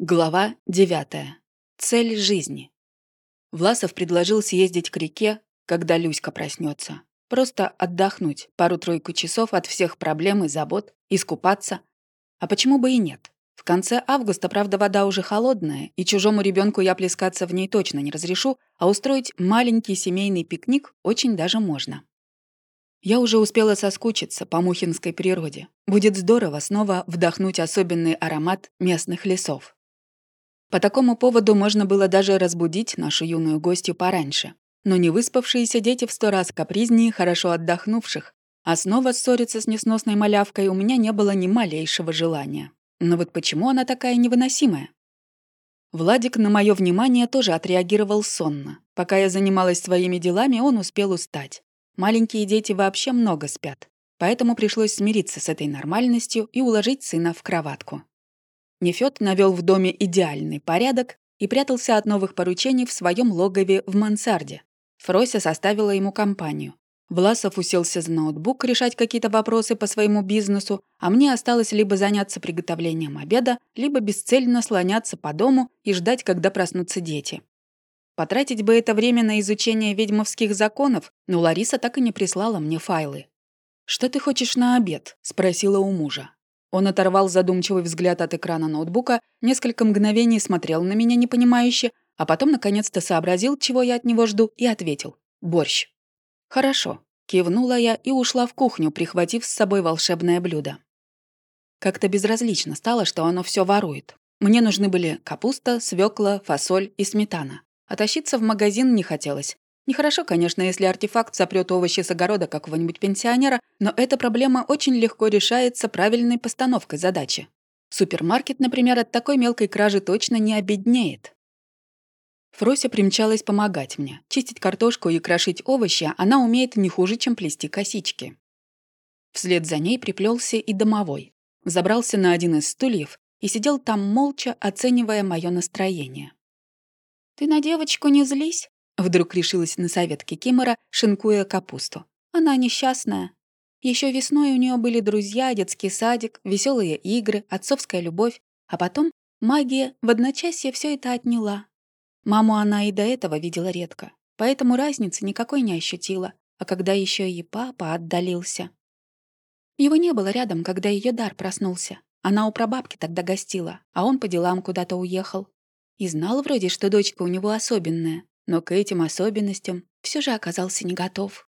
Глава 9. Цель жизни. Власов предложил съездить к реке, когда Люська проснется. Просто отдохнуть пару-тройку часов от всех проблем и забот, искупаться. А почему бы и нет? В конце августа, правда, вода уже холодная, и чужому ребенку я плескаться в ней точно не разрешу, а устроить маленький семейный пикник очень даже можно. Я уже успела соскучиться по мухинской природе. Будет здорово снова вдохнуть особенный аромат местных лесов. По такому поводу можно было даже разбудить нашу юную гостью пораньше. Но не выспавшиеся дети в сто раз капризнее хорошо отдохнувших, а снова ссориться с несносной малявкой у меня не было ни малейшего желания. Но вот почему она такая невыносимая? Владик на мое внимание тоже отреагировал сонно. Пока я занималась своими делами, он успел устать. Маленькие дети вообще много спят, поэтому пришлось смириться с этой нормальностью и уложить сына в кроватку. Нефёд навёл в доме идеальный порядок и прятался от новых поручений в своем логове в мансарде. Фрося составила ему компанию. Власов уселся за ноутбук решать какие-то вопросы по своему бизнесу, а мне осталось либо заняться приготовлением обеда, либо бесцельно слоняться по дому и ждать, когда проснутся дети. Потратить бы это время на изучение ведьмовских законов, но Лариса так и не прислала мне файлы. «Что ты хочешь на обед?» – спросила у мужа. Он оторвал задумчивый взгляд от экрана ноутбука, несколько мгновений смотрел на меня непонимающе, а потом наконец-то сообразил, чего я от него жду, и ответил. «Борщ». «Хорошо», — кивнула я и ушла в кухню, прихватив с собой волшебное блюдо. Как-то безразлично стало, что оно все ворует. Мне нужны были капуста, свекла, фасоль и сметана. А тащиться в магазин не хотелось. Нехорошо, конечно, если артефакт сопрет овощи с огорода какого-нибудь пенсионера, но эта проблема очень легко решается правильной постановкой задачи. Супермаркет, например, от такой мелкой кражи точно не обеднеет. Фрося примчалась помогать мне. Чистить картошку и крошить овощи она умеет не хуже, чем плести косички. Вслед за ней приплелся и домовой. Забрался на один из стульев и сидел там молча, оценивая мое настроение. «Ты на девочку не злись?» Вдруг решилась на совет Кикимора, шинкуя капусту. Она несчастная. Еще весной у нее были друзья, детский садик, веселые игры, отцовская любовь, а потом магия в одночасье все это отняла. Маму она и до этого видела редко, поэтому разницы никакой не ощутила, а когда еще и папа отдалился. Его не было рядом, когда ее дар проснулся. Она у прабабки тогда гостила, а он по делам куда-то уехал. И знал вроде, что дочка у него особенная, но к этим особенностям все же оказался не готов.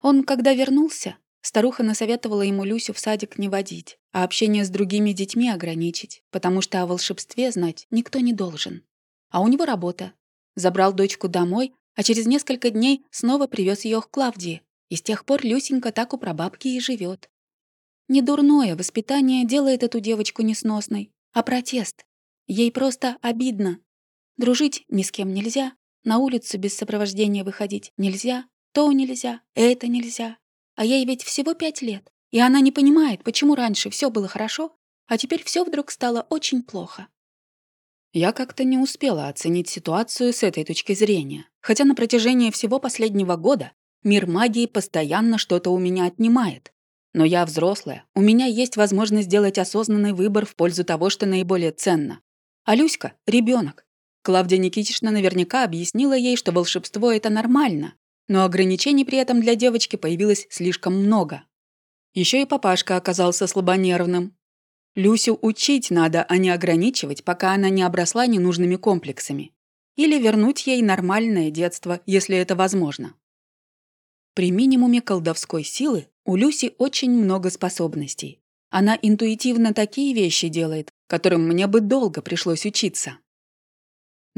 Он, когда вернулся, старуха насоветовала ему Люсю в садик не водить, а общение с другими детьми ограничить, потому что о волшебстве знать никто не должен. А у него работа. Забрал дочку домой, а через несколько дней снова привез ее к Клавдии, и с тех пор Люсенька так у прабабки и живет. Недурное воспитание делает эту девочку несносной, а протест. Ей просто обидно. Дружить ни с кем нельзя, на улицу без сопровождения выходить нельзя, то нельзя, это нельзя. А ей ведь всего пять лет, и она не понимает, почему раньше все было хорошо, а теперь все вдруг стало очень плохо. Я как-то не успела оценить ситуацию с этой точки зрения, хотя на протяжении всего последнего года мир магии постоянно что-то у меня отнимает. Но я взрослая, у меня есть возможность сделать осознанный выбор в пользу того, что наиболее ценно. А Люська — ребенок, Клавдия Никитична наверняка объяснила ей, что волшебство — это нормально, но ограничений при этом для девочки появилось слишком много. Еще и папашка оказался слабонервным. Люсю учить надо, а не ограничивать, пока она не обросла ненужными комплексами. Или вернуть ей нормальное детство, если это возможно. При минимуме колдовской силы у Люси очень много способностей. Она интуитивно такие вещи делает, которым мне бы долго пришлось учиться.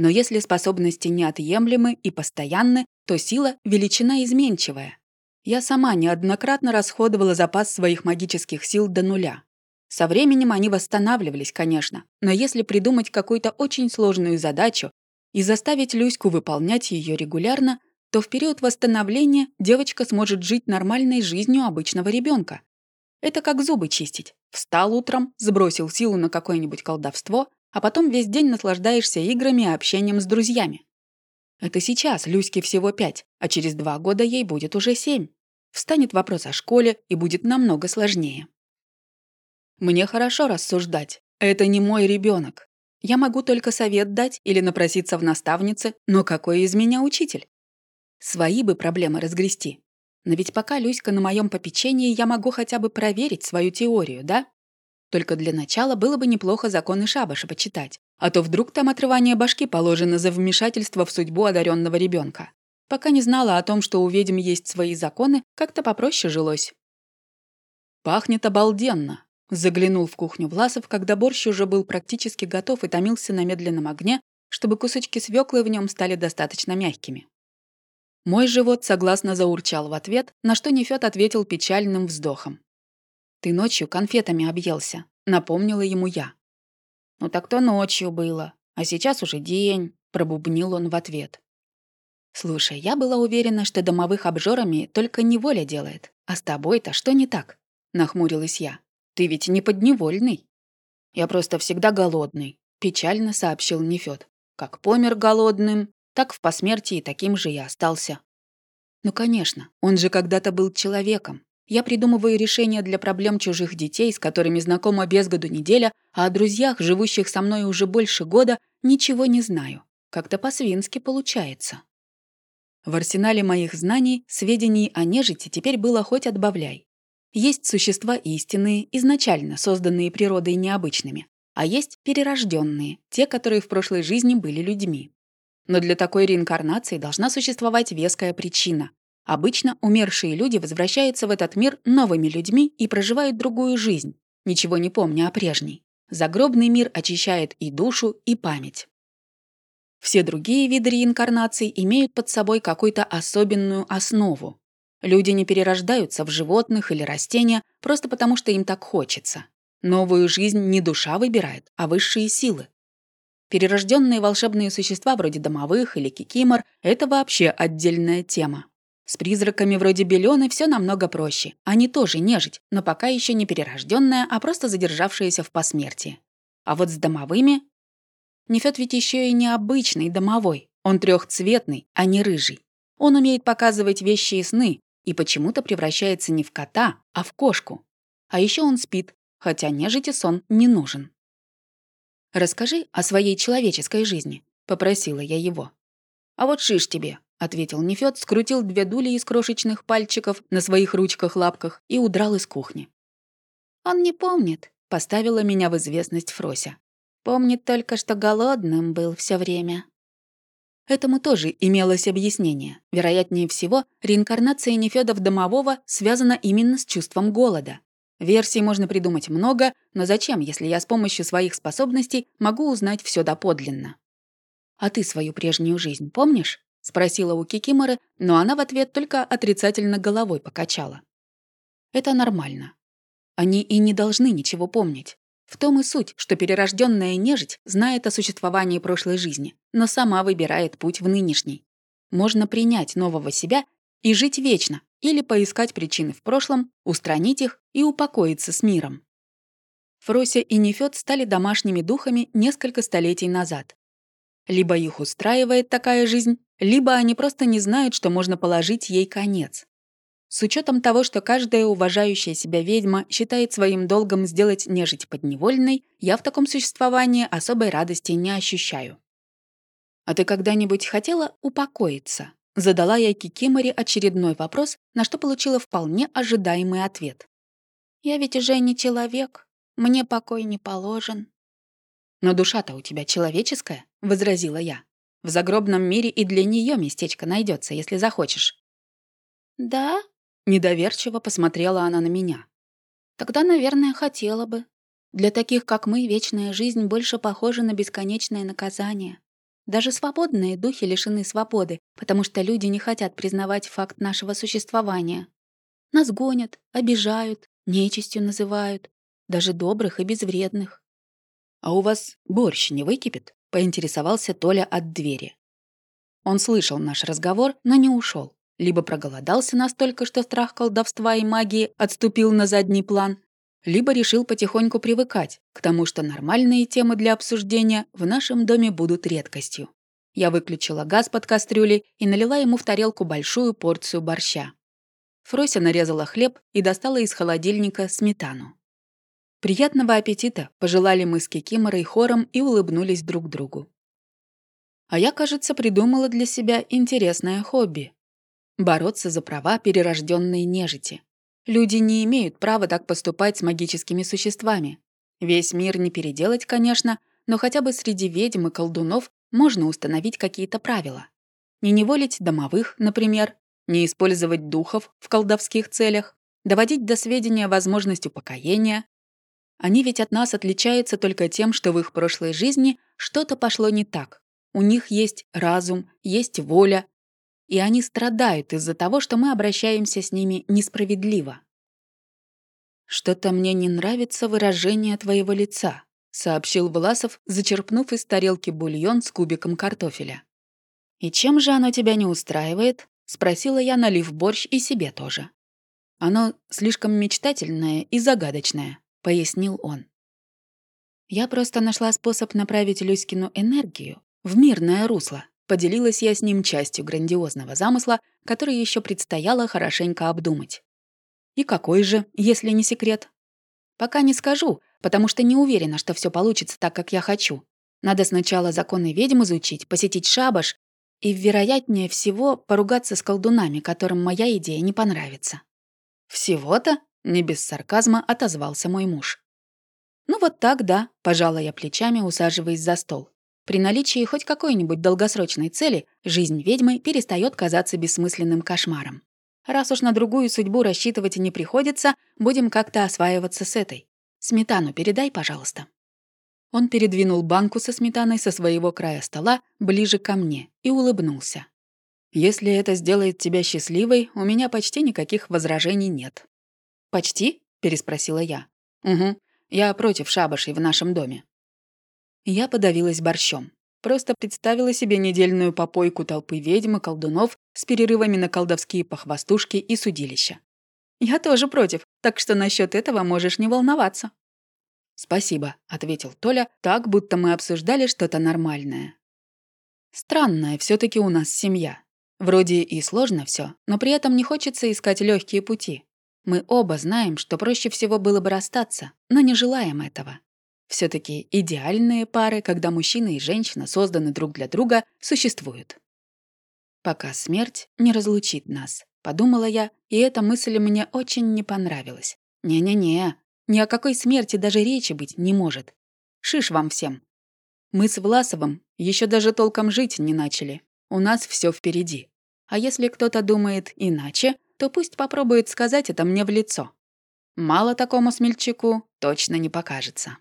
Но если способности неотъемлемы и постоянны, то сила – величина изменчивая. Я сама неоднократно расходовала запас своих магических сил до нуля. Со временем они восстанавливались, конечно, но если придумать какую-то очень сложную задачу и заставить Люську выполнять ее регулярно, то в период восстановления девочка сможет жить нормальной жизнью обычного ребенка. Это как зубы чистить. Встал утром, сбросил силу на какое-нибудь колдовство, а потом весь день наслаждаешься играми и общением с друзьями. Это сейчас Люське всего пять, а через два года ей будет уже семь. Встанет вопрос о школе, и будет намного сложнее. Мне хорошо рассуждать. Это не мой ребенок. Я могу только совет дать или напроситься в наставнице, но какой из меня учитель? Свои бы проблемы разгрести. Но ведь пока Люська на моем попечении, я могу хотя бы проверить свою теорию, да? Только для начала было бы неплохо законы Шабаша почитать, а то вдруг там отрывание башки положено за вмешательство в судьбу одаренного ребенка. Пока не знала о том, что у ведьм есть свои законы, как-то попроще жилось. «Пахнет обалденно», — заглянул в кухню Власов, когда борщ уже был практически готов и томился на медленном огне, чтобы кусочки свеклы в нем стали достаточно мягкими. Мой живот согласно заурчал в ответ, на что Нефёд ответил печальным вздохом. «Ты ночью конфетами объелся», — напомнила ему я. «Ну так то ночью было, а сейчас уже день», — пробубнил он в ответ. «Слушай, я была уверена, что домовых обжорами только неволя делает. А с тобой-то что не так?» — нахмурилась я. «Ты ведь не подневольный». «Я просто всегда голодный», — печально сообщил Нефёд. «Как помер голодным, так в посмертии таким же и остался». «Ну, конечно, он же когда-то был человеком. Я придумываю решения для проблем чужих детей, с которыми знакома без году неделя, а о друзьях, живущих со мной уже больше года, ничего не знаю. Как-то по-свински получается». В арсенале моих знаний сведений о нежити теперь было хоть отбавляй. Есть существа истинные, изначально созданные природой необычными, а есть перерожденные, те, которые в прошлой жизни были людьми. Но для такой реинкарнации должна существовать веская причина. Обычно умершие люди возвращаются в этот мир новыми людьми и проживают другую жизнь, ничего не помня о прежней. Загробный мир очищает и душу, и память. Все другие виды реинкарнаций имеют под собой какую-то особенную основу. Люди не перерождаются в животных или растения просто потому, что им так хочется. Новую жизнь не душа выбирает, а высшие силы. Перерожденные волшебные существа вроде домовых или кикимор – это вообще отдельная тема. С призраками вроде Белены все намного проще. Они тоже нежить, но пока еще не перерожденная, а просто задержавшаяся в посмертии. А вот с домовыми Нефёд ведь еще и необычный домовой. Он трехцветный, а не рыжий. Он умеет показывать вещи и сны, и почему-то превращается не в кота, а в кошку. А еще он спит, хотя нежити сон не нужен. «Расскажи о своей человеческой жизни», — попросила я его. «А вот шиш тебе», — ответил Нефёд, скрутил две дули из крошечных пальчиков на своих ручках-лапках и удрал из кухни. «Он не помнит», — поставила меня в известность Фрося. Помнит только, что голодным был все время. Этому тоже имелось объяснение. Вероятнее всего, реинкарнация Нефёдов домового связана именно с чувством голода. Версий можно придумать много, но зачем, если я с помощью своих способностей могу узнать все доподлинно? «А ты свою прежнюю жизнь помнишь?» — спросила у Кикиморы, но она в ответ только отрицательно головой покачала. «Это нормально. Они и не должны ничего помнить. В том и суть, что перерожденная нежить знает о существовании прошлой жизни, но сама выбирает путь в нынешний. Можно принять нового себя и жить вечно, или поискать причины в прошлом, устранить их и упокоиться с миром. Фрося и Нефёд стали домашними духами несколько столетий назад. Либо их устраивает такая жизнь, либо они просто не знают, что можно положить ей конец. С учетом того, что каждая уважающая себя ведьма считает своим долгом сделать нежить подневольной, я в таком существовании особой радости не ощущаю. «А ты когда-нибудь хотела упокоиться?» Задала я Кикиморе очередной вопрос, на что получила вполне ожидаемый ответ. «Я ведь уже не человек, мне покой не положен». «Но душа-то у тебя человеческая», — возразила я. «В загробном мире и для нее местечко найдется, если захочешь». «Да?» Недоверчиво посмотрела она на меня. Тогда, наверное, хотела бы. Для таких, как мы, вечная жизнь больше похожа на бесконечное наказание. Даже свободные духи лишены свободы, потому что люди не хотят признавать факт нашего существования. Нас гонят, обижают, нечистью называют, даже добрых и безвредных. «А у вас борщ не выкипит?» — поинтересовался Толя от двери. Он слышал наш разговор, но не ушел либо проголодался настолько, что страх колдовства и магии отступил на задний план, либо решил потихоньку привыкать к тому, что нормальные темы для обсуждения в нашем доме будут редкостью. Я выключила газ под кастрюлей и налила ему в тарелку большую порцию борща. Фрося нарезала хлеб и достала из холодильника сметану. Приятного аппетита пожелали мы с Кикиморой хором и улыбнулись друг другу. А я, кажется, придумала для себя интересное хобби. Бороться за права перерожденной нежити. Люди не имеют права так поступать с магическими существами. Весь мир не переделать, конечно, но хотя бы среди ведьм и колдунов можно установить какие-то правила. Не неволить домовых, например, не использовать духов в колдовских целях, доводить до сведения возможность упокоения. Они ведь от нас отличаются только тем, что в их прошлой жизни что-то пошло не так. У них есть разум, есть воля, и они страдают из-за того, что мы обращаемся с ними несправедливо. «Что-то мне не нравится выражение твоего лица», — сообщил Власов, зачерпнув из тарелки бульон с кубиком картофеля. «И чем же оно тебя не устраивает?» — спросила я, налив борщ и себе тоже. «Оно слишком мечтательное и загадочное», — пояснил он. «Я просто нашла способ направить Люськину энергию в мирное русло», поделилась я с ним частью грандиозного замысла, который еще предстояло хорошенько обдумать. И какой же, если не секрет? Пока не скажу, потому что не уверена, что все получится так, как я хочу. Надо сначала законы ведьм изучить, посетить шабаш и, вероятнее всего, поругаться с колдунами, которым моя идея не понравится. «Всего-то?» — не без сарказма отозвался мой муж. «Ну вот так, да», — пожала я плечами, усаживаясь за стол. При наличии хоть какой-нибудь долгосрочной цели, жизнь ведьмы перестает казаться бессмысленным кошмаром. Раз уж на другую судьбу рассчитывать не приходится, будем как-то осваиваться с этой. Сметану передай, пожалуйста». Он передвинул банку со сметаной со своего края стола ближе ко мне и улыбнулся. «Если это сделает тебя счастливой, у меня почти никаких возражений нет». «Почти?» — переспросила я. «Угу. Я против шабашей в нашем доме». Я подавилась борщом. Просто представила себе недельную попойку толпы ведьм и колдунов с перерывами на колдовские похвастушки и судилища. «Я тоже против, так что насчет этого можешь не волноваться». «Спасибо», — ответил Толя, так, будто мы обсуждали что-то нормальное. «Странная все таки у нас семья. Вроде и сложно все, но при этом не хочется искать легкие пути. Мы оба знаем, что проще всего было бы расстаться, но не желаем этого все таки идеальные пары, когда мужчина и женщина созданы друг для друга, существуют. «Пока смерть не разлучит нас», — подумала я, и эта мысль мне очень не понравилась. «Не-не-не, ни о какой смерти даже речи быть не может. Шиш вам всем. Мы с Власовым еще даже толком жить не начали. У нас все впереди. А если кто-то думает иначе, то пусть попробует сказать это мне в лицо. Мало такому смельчаку точно не покажется.